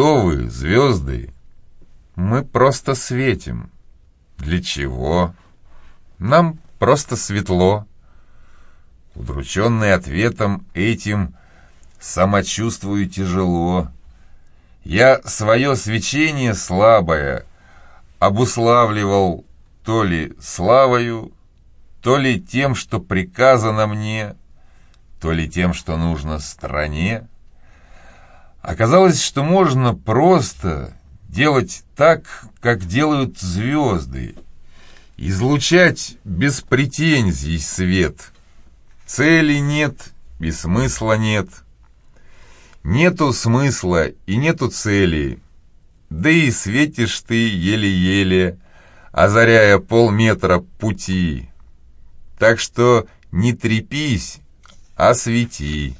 Кто вы, звезды? Мы просто светим. Для чего? Нам просто светло. Удрученный ответом этим, самочувствую тяжело. Я свое свечение слабое обуславливал то ли славою, то ли тем, что приказано мне, то ли тем, что нужно стране. Оказалось, что можно просто делать так, как делают звезды, излучать без претензий свет. Цели нет и смысла нет. Нету смысла и нету цели, да и светишь ты еле-еле, озаряя полметра пути. Так что не трепись, а свети.